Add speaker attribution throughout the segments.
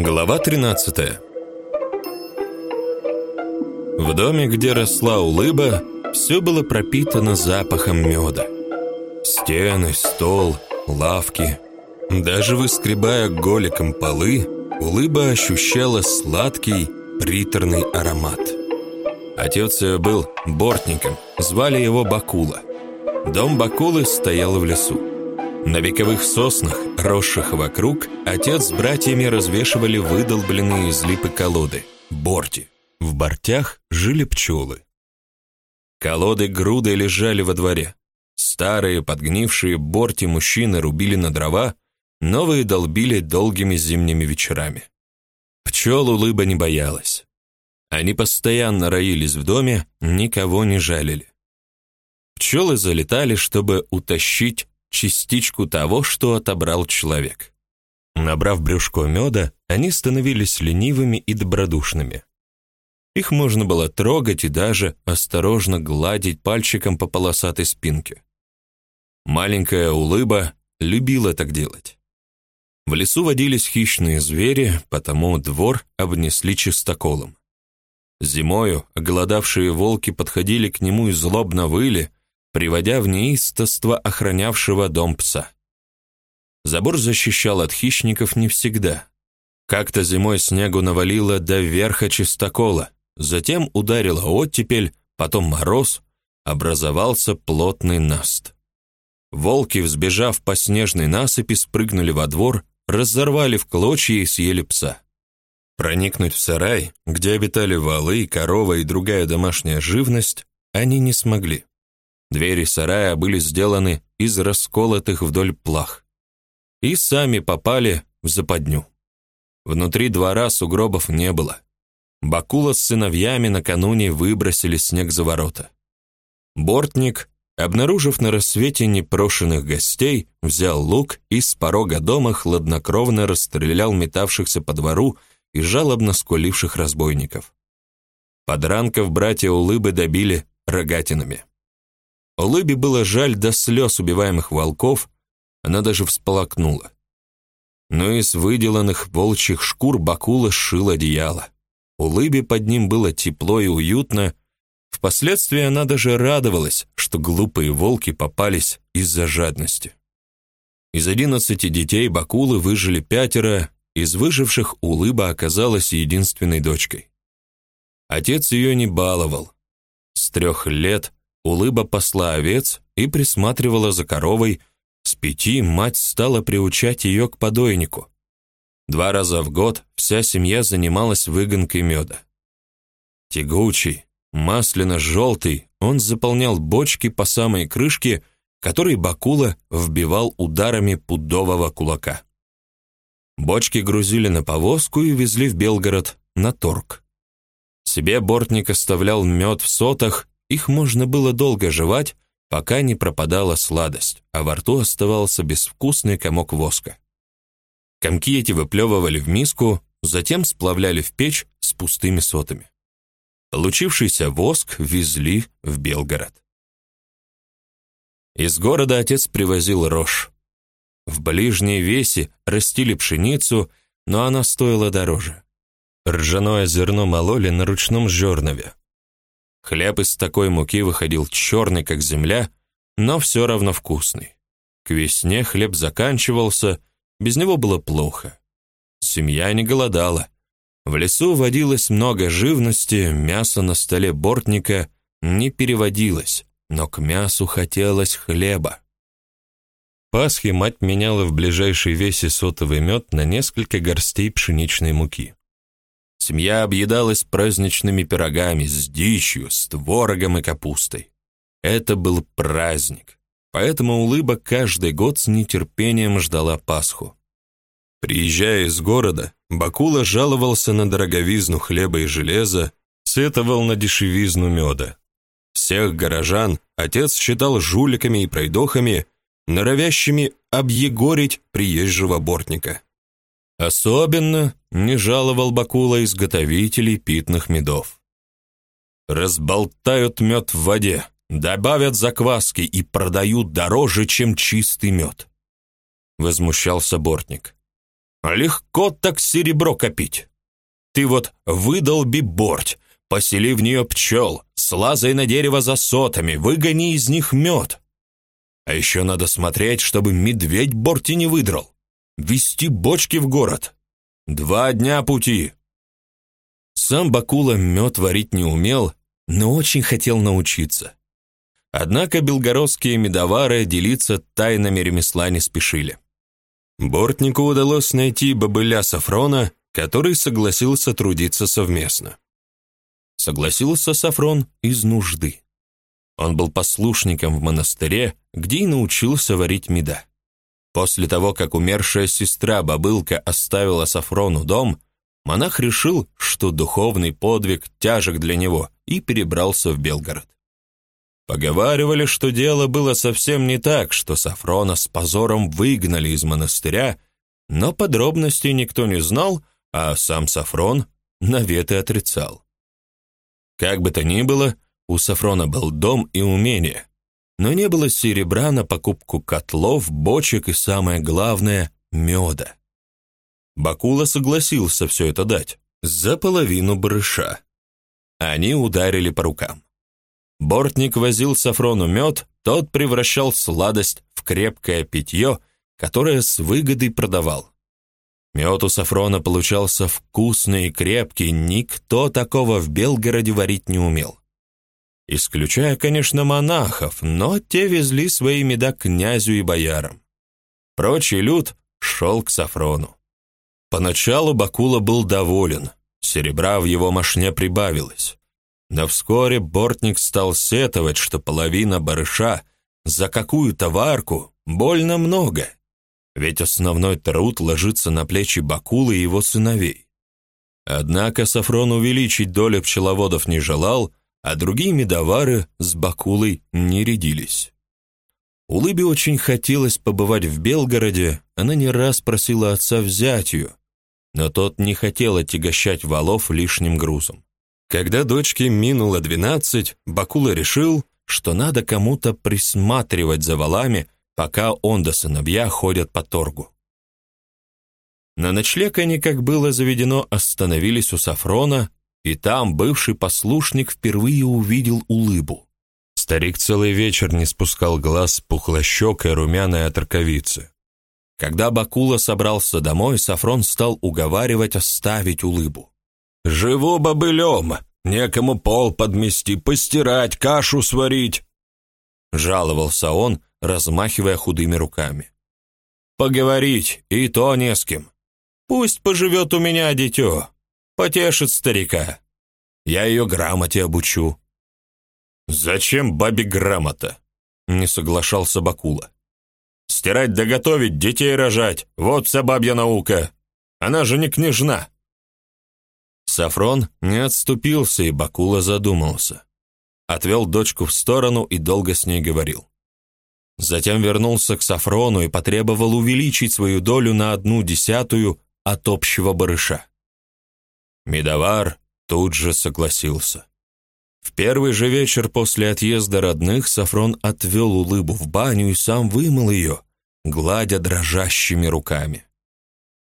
Speaker 1: Глава 13 В доме, где росла улыба, все было пропитано запахом меда. Стены, стол, лавки. Даже выскребая голиком полы, улыба ощущала сладкий, приторный аромат. Отец ее был бортником, звали его Бакула. Дом Бакулы стоял в лесу. На вековых соснах, росших вокруг, отец с братьями развешивали выдолбленные из липы колоды – борти. В бортях жили пчелы. Колоды грудой лежали во дворе. Старые, подгнившие борти мужчины рубили на дрова, новые долбили долгими зимними вечерами. Пчел улыба не боялась. Они постоянно роились в доме, никого не жалили. Пчелы залетали, чтобы утащить частичку того, что отобрал человек. Набрав брюшко меда, они становились ленивыми и добродушными. Их можно было трогать и даже осторожно гладить пальчиком по полосатой спинке. Маленькая улыба любила так делать. В лесу водились хищные звери, потому двор обнесли чистоколом. Зимою оголодавшие волки подходили к нему и злобно выли, приводя в неистовство охранявшего дом пса. Забор защищал от хищников не всегда. Как-то зимой снегу навалило до верха чистокола, затем ударила оттепель, потом мороз, образовался плотный наст. Волки, взбежав по снежной насыпи, спрыгнули во двор, разорвали в клочья и съели пса. Проникнуть в сарай, где обитали валы, корова и другая домашняя живность, они не смогли. Двери сарая были сделаны из расколотых вдоль плах. И сами попали в западню. Внутри двора сугробов не было. Бакула с сыновьями накануне выбросили снег за ворота. Бортник, обнаружив на рассвете непрошенных гостей, взял лук и с порога дома хладнокровно расстрелял метавшихся по двору и жалобно скуливших разбойников. Подранков братья Улыбы добили рогатинами. Улыбе было жаль до слез убиваемых волков, она даже всполокнула. Но из выделанных волчьих шкур Бакула сшил одеяло. Улыбе под ним было тепло и уютно. Впоследствии она даже радовалась, что глупые волки попались из-за жадности. Из одиннадцати детей Бакулы выжили пятеро, из выживших Улыба оказалась единственной дочкой. Отец ее не баловал. С трех лет Улыба пасла овец и присматривала за коровой, с пяти мать стала приучать ее к подойнику. Два раза в год вся семья занималась выгонкой меда. Тягучий, масляно-желтый, он заполнял бочки по самой крышке, которые Бакула вбивал ударами пудового кулака. Бочки грузили на повозку и везли в Белгород на торг. Себе бортник оставлял мед в сотах их можно было долго жевать, пока не пропадала сладость, а во рту оставался безвкусный комок воска. Комки эти выплевывали в миску, затем сплавляли в печь с пустыми сотами. Получившийся воск везли в Белгород. Из города отец привозил рожь. В ближней весе растили пшеницу, но она стоила дороже. Ржаное зерно мололи на ручном жернове, Хлеб из такой муки выходил черный, как земля, но все равно вкусный. К весне хлеб заканчивался, без него было плохо. Семья не голодала. В лесу водилось много живности, мясо на столе бортника не переводилось, но к мясу хотелось хлеба. Пасхи мать меняла в ближайшей весе сотовый мед на несколько горстей пшеничной муки. Семья объедалась праздничными пирогами с дичью, с творогом и капустой. Это был праздник, поэтому Улыба каждый год с нетерпением ждала Пасху. Приезжая из города, Бакула жаловался на дороговизну хлеба и железа, сетовал на дешевизну меда. Всех горожан отец считал жуликами и пройдохами, норовящими объегорить приезжего бортника. Особенно не жаловал Бакула изготовителей питных медов. Разболтают мед в воде, добавят закваски и продают дороже, чем чистый мед. Возмущался бортник. Легко так серебро копить. Ты вот выдолби борть, посели в нее пчел, слазай на дерево за сотами, выгони из них мед. А еще надо смотреть, чтобы медведь борти не выдрал. Вести бочки в город. Два дня пути. Сам Бакула мед варить не умел, но очень хотел научиться. Однако белгородские медовары делиться тайнами ремесла не спешили. Бортнику удалось найти бобыля Сафрона, который согласился трудиться совместно. Согласился Сафрон из нужды. Он был послушником в монастыре, где и научился варить меда. После того, как умершая сестра Бабылка оставила Сафрону дом, монах решил, что духовный подвиг тяжек для него, и перебрался в Белгород. Поговаривали, что дело было совсем не так, что Сафрона с позором выгнали из монастыря, но подробностей никто не знал, а сам Сафрон наветы отрицал. Как бы то ни было, у Сафрона был дом и умение, но не было серебра на покупку котлов, бочек и, самое главное, меда. Бакула согласился все это дать, за половину барыша. Они ударили по рукам. Бортник возил Сафрону мед, тот превращал сладость в крепкое питье, которое с выгодой продавал. Мед у Сафрона получался вкусный и крепкий, никто такого в Белгороде варить не умел исключая, конечно, монахов, но те везли свои меда князю и боярам. Прочий люд шел к Сафрону. Поначалу Бакула был доволен, серебра в его мошне прибавилось. Но вскоре бортник стал сетовать, что половина барыша за какую-то варку больно много, ведь основной труд ложится на плечи Бакулы и его сыновей. Однако Сафрон увеличить долю пчеловодов не желал, а другие медовары с Бакулой не рядились. Улыбе очень хотелось побывать в Белгороде, она не раз просила отца взять ее, но тот не хотел отягощать валов лишним грузом. Когда дочке минуло двенадцать, Бакула решил, что надо кому-то присматривать за валами, пока он да сыновья ходят по торгу. На ночлег они, как было заведено, остановились у Сафрона, и там бывший послушник впервые увидел улыбу. Старик целый вечер не спускал глаз с пухлощекой румяной от раковицы. Когда Бакула собрался домой, Сафрон стал уговаривать оставить улыбу. «Живу бобылем, некому пол подмести, постирать, кашу сварить!» Жаловался он, размахивая худыми руками. «Поговорить и то не с кем. Пусть поживет у меня дитё, Потешит старика. Я ее грамоте обучу». «Зачем бабе грамота?» — не соглашался Бакула. «Стирать да готовить, детей рожать — вот вся бабья наука. Она же не княжна». Сафрон не отступился, и Бакула задумался. Отвел дочку в сторону и долго с ней говорил. Затем вернулся к Сафрону и потребовал увеличить свою долю на одну десятую от общего барыша. Медовар тут же согласился. В первый же вечер после отъезда родных Сафрон отвел улыбу в баню и сам вымыл ее, гладя дрожащими руками.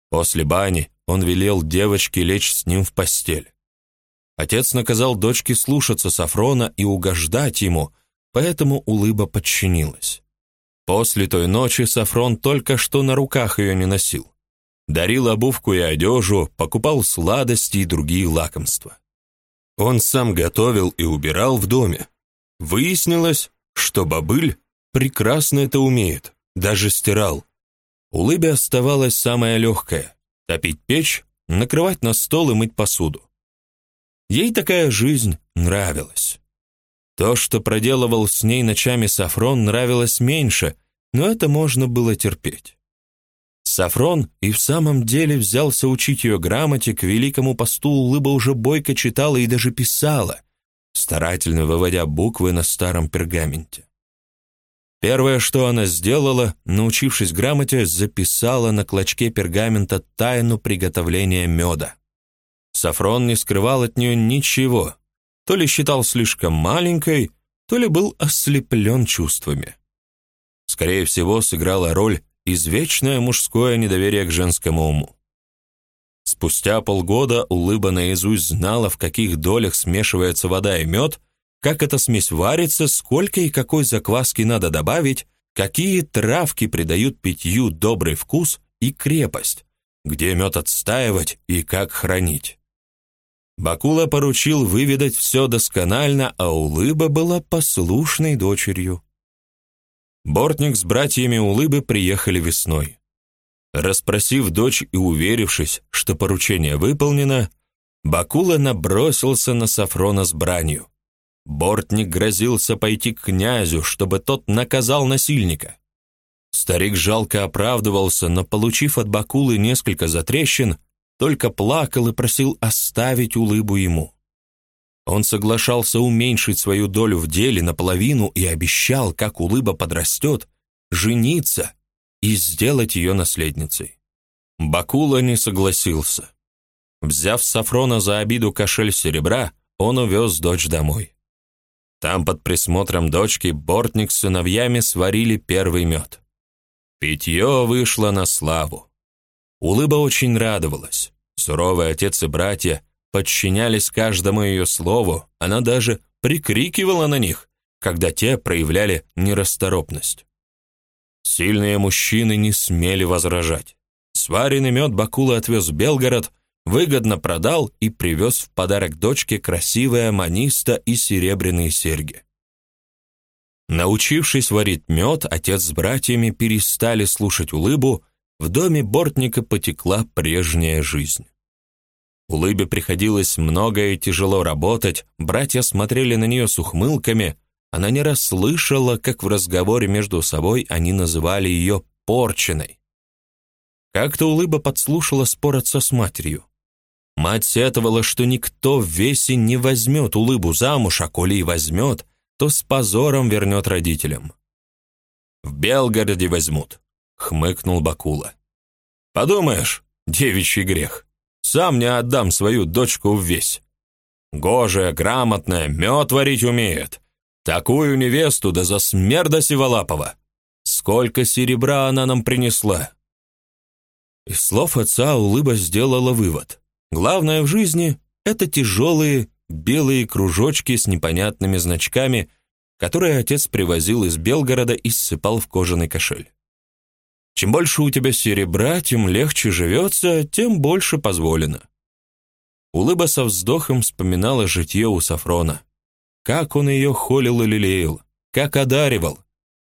Speaker 1: После бани он велел девочке лечь с ним в постель. Отец наказал дочке слушаться Сафрона и угождать ему, поэтому улыба подчинилась. После той ночи Сафрон только что на руках ее не носил дарил обувку и одежу, покупал сладости и другие лакомства. Он сам готовил и убирал в доме. Выяснилось, что бобыль прекрасно это умеет, даже стирал. Улыбе оставалось самое легкое – топить печь, накрывать на стол и мыть посуду. Ей такая жизнь нравилась. То, что проделывал с ней ночами Сафрон, нравилось меньше, но это можно было терпеть. Сафрон и в самом деле взялся учить ее грамоте, к великому посту улыба уже бойко читала и даже писала, старательно выводя буквы на старом пергаменте. Первое, что она сделала, научившись грамоте, записала на клочке пергамента тайну приготовления меда. Сафрон не скрывал от нее ничего, то ли считал слишком маленькой, то ли был ослеплен чувствами. Скорее всего, сыграла роль извечное мужское недоверие к женскому уму. Спустя полгода Улыба наизусть знала, в каких долях смешивается вода и мед, как эта смесь варится, сколько и какой закваски надо добавить, какие травки придают питью добрый вкус и крепость, где мед отстаивать и как хранить. Бакула поручил выведать все досконально, а Улыба была послушной дочерью. Бортник с братьями Улыбы приехали весной. Распросив дочь и уверившись, что поручение выполнено, Бакула набросился на Сафрона с бранью. Бортник грозился пойти к князю, чтобы тот наказал насильника. Старик жалко оправдывался, но, получив от Бакулы несколько затрещин, только плакал и просил оставить улыбу ему. Он соглашался уменьшить свою долю в деле наполовину и обещал, как улыба подрастет, жениться и сделать ее наследницей. Бакула не согласился. Взяв Сафрона за обиду кошель серебра, он увез дочь домой. Там под присмотром дочки Бортник с сыновьями сварили первый мед. Питье вышло на славу. Улыба очень радовалась. Суровый отец и братья подчинялись каждому ее слову, она даже прикрикивала на них, когда те проявляли нерасторопность. Сильные мужчины не смели возражать. Сваренный мед Бакула отвез в Белгород, выгодно продал и привез в подарок дочке красивое маниста и серебряные серьги. Научившись варить мед, отец с братьями перестали слушать улыбу, в доме бортника потекла прежняя жизнь. Улыбе приходилось много и тяжело работать, братья смотрели на нее с ухмылками, она не расслышала, как в разговоре между собой они называли ее порченой. Как-то Улыба подслушала спор отца с матерью. Мать сетовала, что никто в весе не возьмет Улыбу замуж, а коли и возьмет, то с позором вернет родителям. «В Белгороде возьмут», — хмыкнул Бакула. «Подумаешь, девичий грех. Сам не отдам свою дочку в весь. Гожая, грамотная, мед варить умеет, Такую невесту да за смерда Сиволапова! Сколько серебра она нам принесла!» Из слов отца улыба сделала вывод. Главное в жизни — это тяжелые белые кружочки с непонятными значками, которые отец привозил из Белгорода и ссыпал в кожаный кошель. Чем больше у тебя серебра, тем легче живется, тем больше позволено. Улыба со вздохом вспоминала житье у Сафрона. Как он ее холил и лелеял, как одаривал,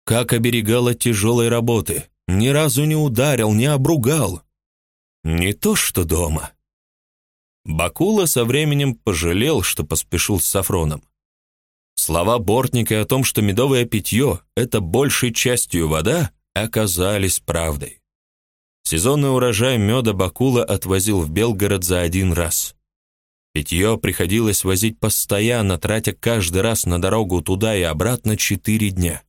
Speaker 1: как оберегал от тяжелой работы, ни разу не ударил, не обругал. Не то что дома. Бакула со временем пожалел, что поспешил с Сафроном. Слова Бортника о том, что медовое питье – это большей частью вода, оказались правдой. Сезонный урожай меда Бакула отвозил в Белгород за один раз. Питье приходилось возить постоянно, тратя каждый раз на дорогу туда и обратно четыре дня.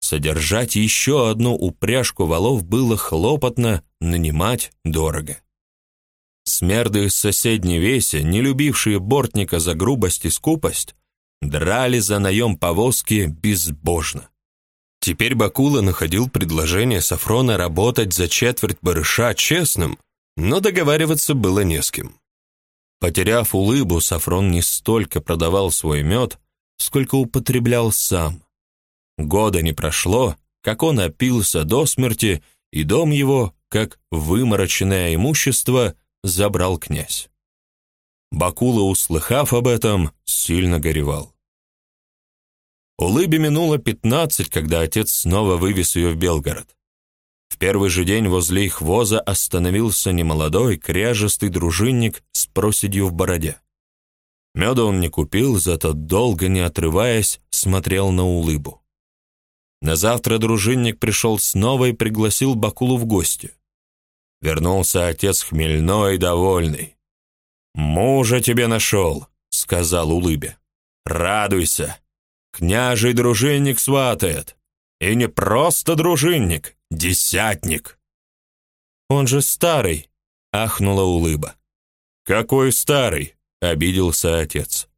Speaker 1: Содержать еще одну упряжку валов было хлопотно, нанимать дорого. Смерды из соседней веси, не любившие бортника за грубость и скупость, драли за наем повозки безбожно. Теперь Бакула находил предложение Сафрона работать за четверть барыша честным, но договариваться было не с кем. Потеряв улыбу, Сафрон не столько продавал свой мед, сколько употреблял сам. Года не прошло, как он опился до смерти, и дом его, как вымороченное имущество, забрал князь. Бакула, услыхав об этом, сильно горевал. Улыбе минуло пятнадцать, когда отец снова вывез ее в Белгород. В первый же день возле их воза остановился немолодой, кряжестый дружинник с проседью в бороде. Меда он не купил, зато долго не отрываясь, смотрел на улыбу. На завтра дружинник пришел снова и пригласил Бакулу в гости. Вернулся отец хмельной и довольный. «Мужа тебе нашел», — сказал улыбе. «Радуйся, княжий дружинник сватает. И не просто дружинник, десятник. Он же старый, ахнула улыба. Какой старый? обиделся отец.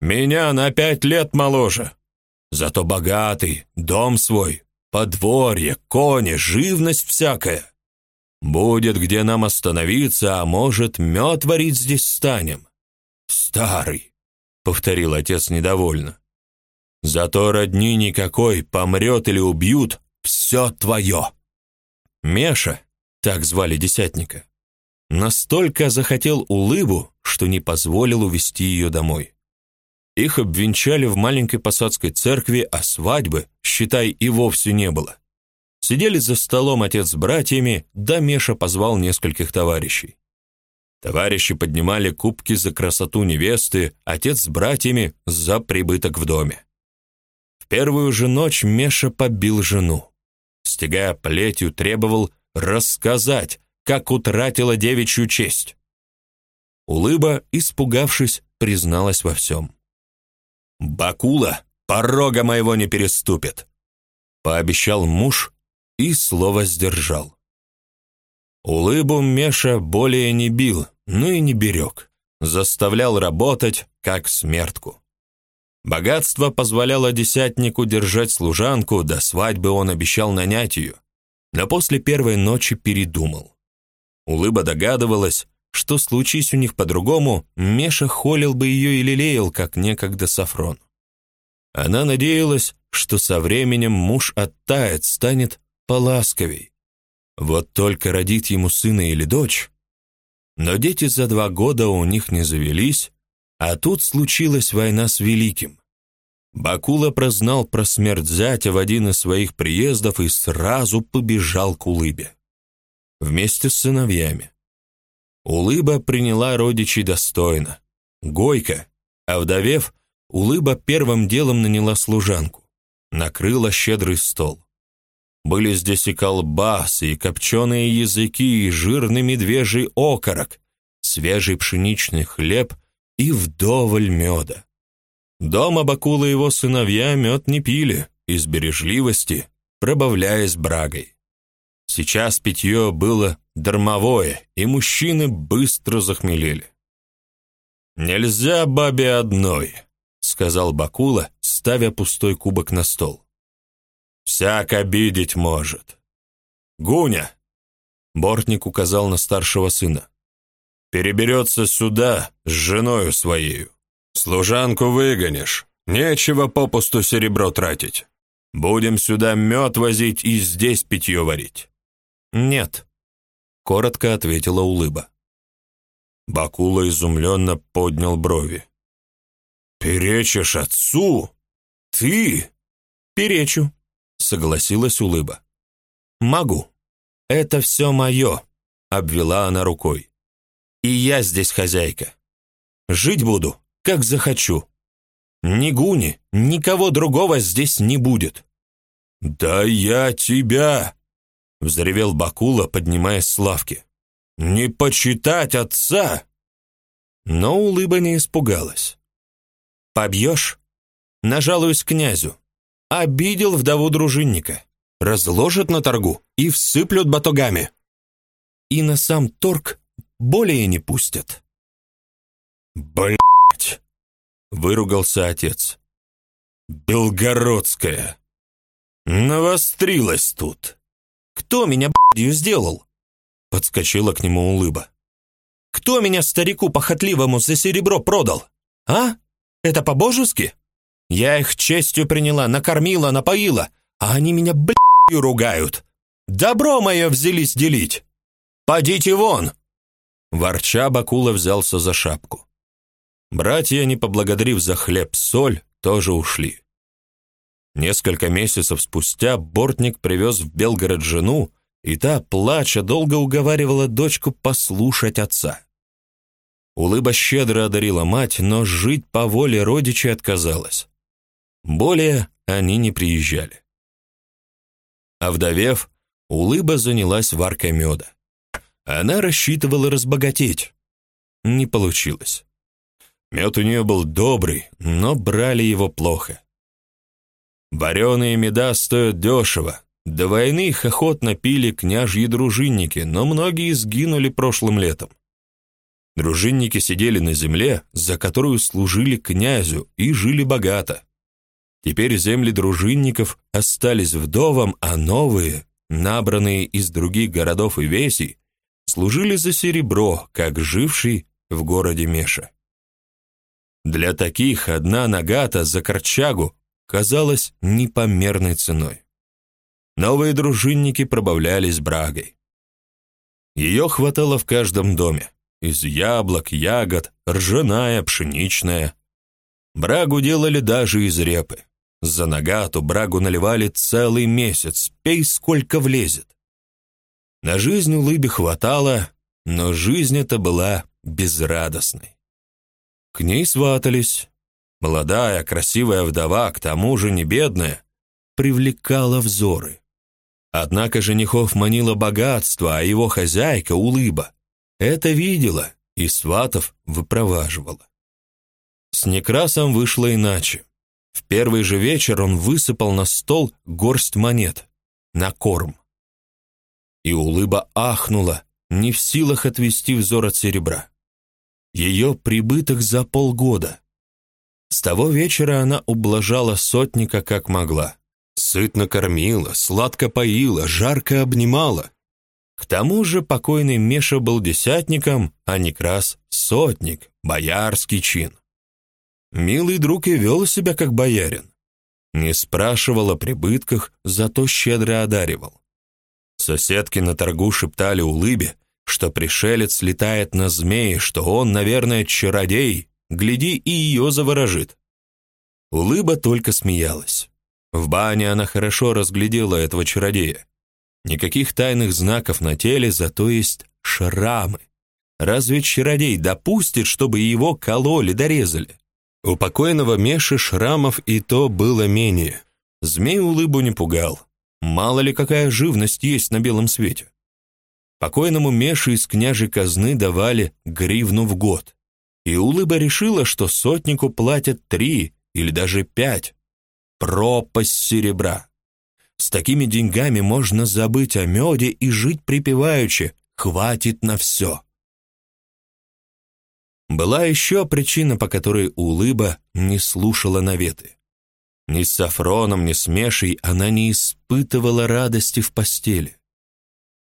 Speaker 1: Меня на пять лет моложе. Зато богатый, дом свой, подворье, кони, живность всякая. Будет где нам остановиться, а может, мед варить здесь станем. Старый, повторил отец недовольно. Зато родни никакой, помрет или убьют, все твое. Меша, так звали десятника, настолько захотел улыбу, что не позволил увести ее домой. Их обвенчали в маленькой посадской церкви, а свадьбы, считай, и вовсе не было. Сидели за столом отец с братьями, да Меша позвал нескольких товарищей. Товарищи поднимали кубки за красоту невесты, отец с братьями за прибыток в доме. Первую же ночь Меша побил жену. Стегая плетью, требовал рассказать, как утратила девичью честь. Улыба, испугавшись, призналась во всем. «Бакула порога моего не переступит», — пообещал муж и слово сдержал. Улыбу Меша более не бил, но и не берег, заставлял работать, как смертку. Богатство позволяло десятнику держать служанку, до свадьбы он обещал нанять ее, но после первой ночи передумал. Улыба догадывалась, что случись у них по-другому, Меша холил бы ее и лелеял, как некогда Сафрон. Она надеялась, что со временем муж оттает, станет поласковей. Вот только родит ему сына или дочь. Но дети за два года у них не завелись, а тут случилась война с Великим. Бакула прознал про смерть зятя в один из своих приездов и сразу побежал к Улыбе. Вместе с сыновьями. Улыба приняла родичей достойно. Гойка, овдовев, Улыба первым делом наняла служанку. Накрыла щедрый стол. Были здесь и колбасы, и копченые языки, и жирный медвежий окорок, свежий пшеничный хлеб и вдоволь меда. Дома Бакула и его сыновья мед не пили, из бережливости, пробавляясь брагой. Сейчас питье было дармовое, и мужчины быстро захмелели. «Нельзя бабе одной», — сказал Бакула, ставя пустой кубок на стол. «Всяк обидеть может». «Гуня!» — Бортник указал на старшего сына. «Переберется сюда с женою своею. Служанку выгонишь, нечего попусту серебро тратить. Будем сюда мед возить и здесь питье варить». «Нет», — коротко ответила улыба. Бакула изумленно поднял брови. «Перечишь отцу? Ты?» «Перечу», — согласилась улыба. «Могу. Это все мое», — обвела она рукой. «И я здесь хозяйка. Жить буду, как захочу. Ни Гуни, никого другого здесь не будет». «Да я тебя!» — взревел Бакула, поднимаясь с лавки. «Не почитать отца!» Но улыба не испугалась. Побьешь? Нажалуюсь князю. Обидел вдову дружинника. Разложат на торгу и всыплют батогами. И на сам торг более не пустят. Блять! Выругался отец. Белгородская. Навострилась тут.
Speaker 2: Кто меня б***ью сделал? Подскочила к нему улыба. Кто меня старику похотливому за серебро продал? А? Это по-божески? Я их честью приняла, накормила, напоила, а они меня, блядью, ругают. Добро мое взялись делить. Подите вон!»
Speaker 1: Ворча, Бакула взялся за шапку. Братья, не поблагодарив за хлеб-соль, тоже ушли. Несколько месяцев спустя Бортник привез в Белгород жену, и та, плача, долго уговаривала дочку послушать отца. Улыба щедро одарила мать, но жить по воле родичей отказалась. Более они не приезжали. Овдовев, Улыба занялась варкой меда. Она рассчитывала разбогатеть. Не получилось. Мед у нее был добрый, но брали его плохо. Вареные меда стоят дешево. До войны их охотно пили княжьи дружинники, но многие сгинули прошлым летом. Дружинники сидели на земле, за которую служили князю, и жили богато. Теперь земли дружинников остались вдовам, а новые
Speaker 2: набранные из других городов и весей, служили за серебро, как живший в городе Меша. Для таких одна нагата за корчагу казалась непомерной ценой. Новые дружинники пробавлялись брагой. Ее хватало в каждом доме. Из яблок, ягод, ржаная, пшеничная. Брагу делали даже из репы. За нагату брагу наливали целый месяц, пей сколько влезет. На жизнь улыбе хватало, но жизнь эта была безрадостной. К ней сватались. Молодая, красивая вдова, к тому же не бедная, привлекала взоры. Однако женихов манило богатство, а его хозяйка, улыба, это видела и сватов выпроваживала. С Некрасом вышло иначе. В первый же вечер он высыпал на стол горсть монет на корм. И улыба ахнула, не в силах отвести взор от серебра. Ее прибыток за полгода. С того вечера она ублажала сотника как могла. Сытно кормила, сладко поила, жарко обнимала. К тому же покойный Меша был десятником, а Некрас — сотник, боярский чин. Милый друг и вел себя как боярин. Не спрашивал о прибытках, зато щедро одаривал. Соседки на торгу шептали улыбе, что пришелец летает на змеи, что он, наверное, чародей, гляди, и ее заворожит. Улыба только смеялась. В бане она хорошо разглядела этого чародея. Никаких тайных знаков на теле, зато есть шрамы. Разве чародей допустит, чтобы его кололи, дорезали? У покойного Меши шрамов и то было менее. Змей улыбу не пугал. Мало ли какая живность есть на белом свете. Покойному Меше из княжей казны давали гривну в год. И улыба решила, что сотнику платят три или даже пять пропасть серебра. С такими деньгами можно забыть о меде и жить припеваючи, хватит на все. Была еще причина, по которой Улыба не слушала наветы. Ни с Сафроном, ни с Мешей она не испытывала радости в постели.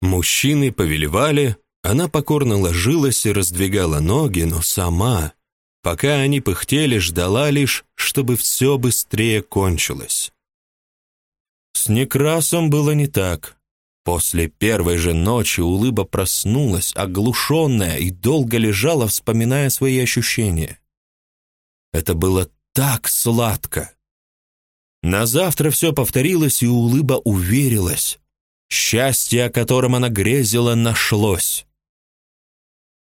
Speaker 2: Мужчины повелевали, она покорно ложилась и раздвигала ноги, но сама Пока они пыхтели, ждала лишь, чтобы все быстрее кончилось. С Некрасом было не так. После первой же ночи улыба проснулась, оглушенная, и долго лежала, вспоминая свои ощущения. Это было так сладко. На завтра все повторилось, и улыба уверилась. Счастье, о котором она грезила, нашлось.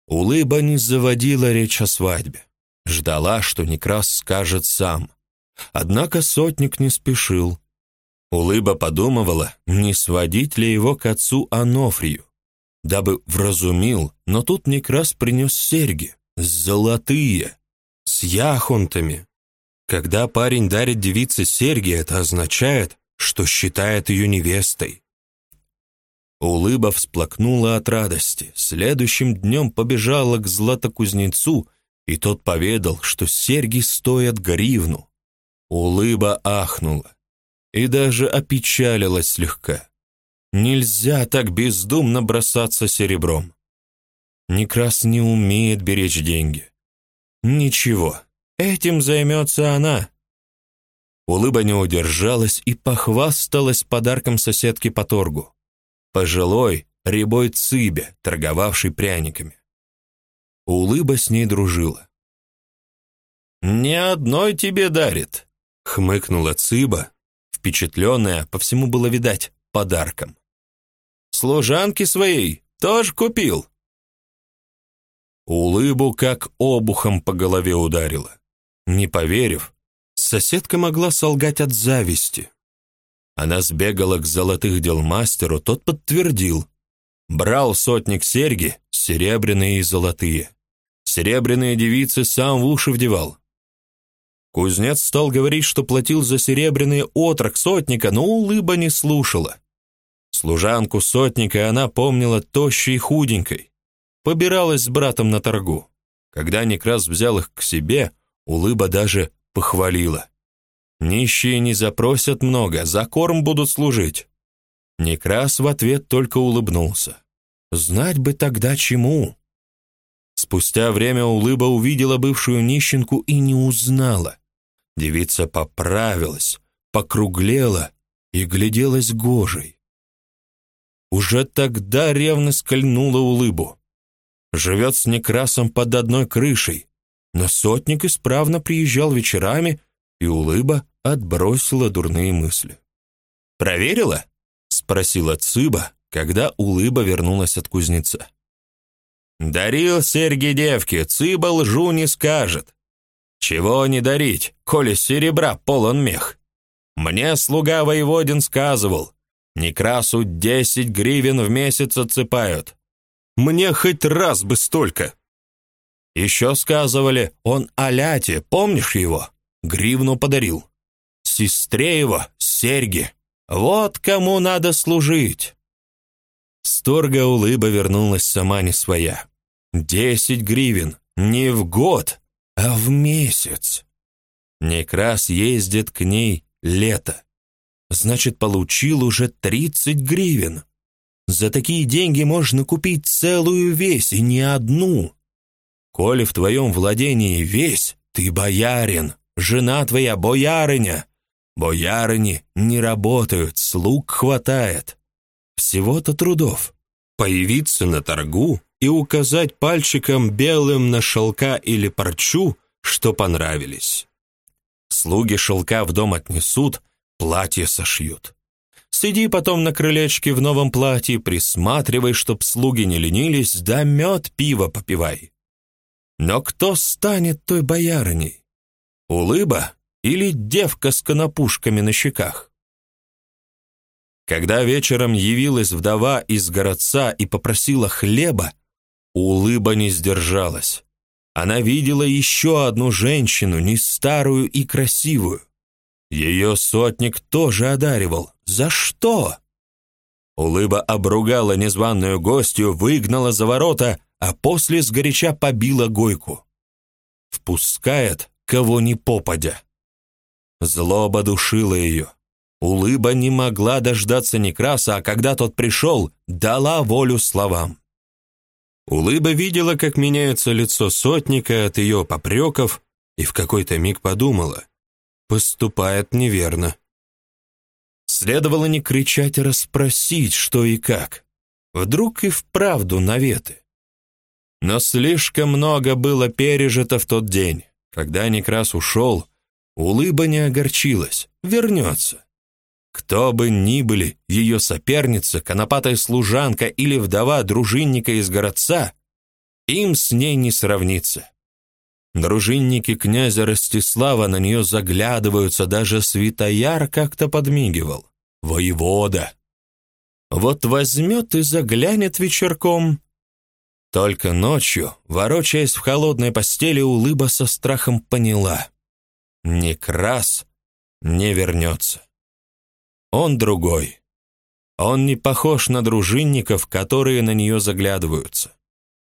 Speaker 2: Улыба не заводила речь о свадьбе. Ждала, что Некрас скажет сам. Однако сотник не спешил. Улыба подумывала, не сводить ли его к отцу Анофрию, дабы вразумил, но тут Некрас принес серьги, золотые, с яхонтами. Когда парень дарит девице серьги, это означает, что считает ее невестой. Улыба всплакнула от радости. Следующим днем побежала к златокузнецу и тот поведал, что серьги стоят гривну. Улыба ахнула и даже опечалилась слегка. Нельзя так бездумно бросаться серебром. Некрас не умеет беречь деньги. Ничего, этим займется она. Улыба не удержалась и похвасталась подарком соседки по торгу. Пожилой, рябой цыбе, торговавший пряниками. Улыба с ней дружила. «Не одной тебе дарит», — хмыкнула Цыба, впечатленная, по всему было видать, подарком. «Служанки своей тоже купил». Улыбу как обухом по голове ударила. Не поверив, соседка могла солгать от зависти. Она сбегала к золотых дел мастеру, тот подтвердил. Брал сотник серьги, серебряные и золотые. Серебряные девицы сам в уши вдевал. Кузнец стал говорить, что платил за серебряные отрок сотника, но улыба не слушала. Служанку сотника она помнила тощей и худенькой. Побиралась с братом на торгу. Когда Некрас взял их к себе, улыба даже похвалила. Нищие не запросят много, за корм будут служить. Некрас в ответ только улыбнулся. Знать бы тогда чему. Спустя время улыба увидела бывшую нищенку и не узнала. Девица поправилась, покруглела и гляделась гожей. Уже тогда ревность кольнула улыбу. Живет с Некрасом под одной крышей, но сотник исправно приезжал вечерами, и улыба отбросила дурные мысли. «Проверила?» — спросила Цыба, когда улыба вернулась от кузнеца. «Дарил серьги девке, Цыба лжу не скажет. Чего не дарить, коли серебра полон мех? Мне слуга воеводин сказывал, Некрасу десять гривен в месяц отсыпают. Мне хоть раз бы столько!» Еще сказывали, он Аляте, помнишь его? Гривну подарил. Сестре его серьги. Вот кому надо служить. Сторга улыба вернулась сама не своя. Десять гривен. Не в год, а в месяц. Некрас ездит к ней лето. Значит, получил уже тридцать гривен. За такие деньги можно купить целую весь, и не одну. Коли в твоем владении весь, ты боярин, жена твоя боярыня. Боярыни не работают, слуг хватает. Всего-то трудов. Появиться на торгу и указать пальчиком белым на шелка или парчу, что понравились. Слуги шелка в дом отнесут, платье сошьют. Сиди потом на крылечке в новом платье, присматривай, чтоб слуги не ленились, да мед пиво попивай. Но кто станет той боярыней? Улыба или девка с конопушками на щеках? Когда вечером явилась вдова из городца и попросила хлеба, улыба не сдержалась. Она видела еще одну женщину, не старую и красивую. Ее сотник тоже одаривал. За что? Улыба обругала незваную гостью, выгнала за ворота, а после сгоряча побила Гойку. Впускает, кого ни попадя. Злоба душила ее. Улыба не могла дождаться Некраса, а когда тот пришел, дала волю словам. Улыба видела, как меняется лицо сотника от ее попреков, и в какой-то миг подумала, поступает неверно. Следовало не кричать, а расспросить, что и как. Вдруг и вправду наветы. Но слишком много было пережито в тот день. Когда Некрас ушел, улыба не огорчилась, вернется. Кто бы ни были ее соперница, конопатая служанка или вдова дружинника из городца, им с ней не сравнится. Дружинники князя Ростислава на нее заглядываются, даже Святояр как-то подмигивал. Воевода. Вот возьмет и заглянет вечерком, только ночью, ворочаясь в холодной постели, улыба со страхом поняла. Некрас не вернется. Он другой. Он не похож на дружинников, которые на нее заглядываются.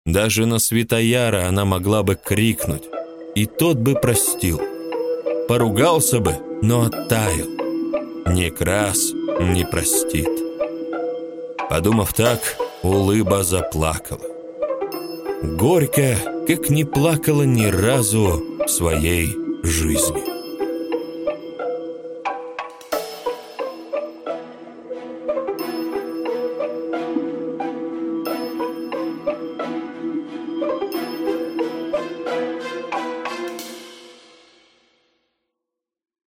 Speaker 2: Даже на Святояра она могла бы крикнуть, и тот бы простил. Поругался бы, но оттаял. Некрас не простит. Подумав так, улыба заплакала горько, как не плакала ни разу в своей жизни.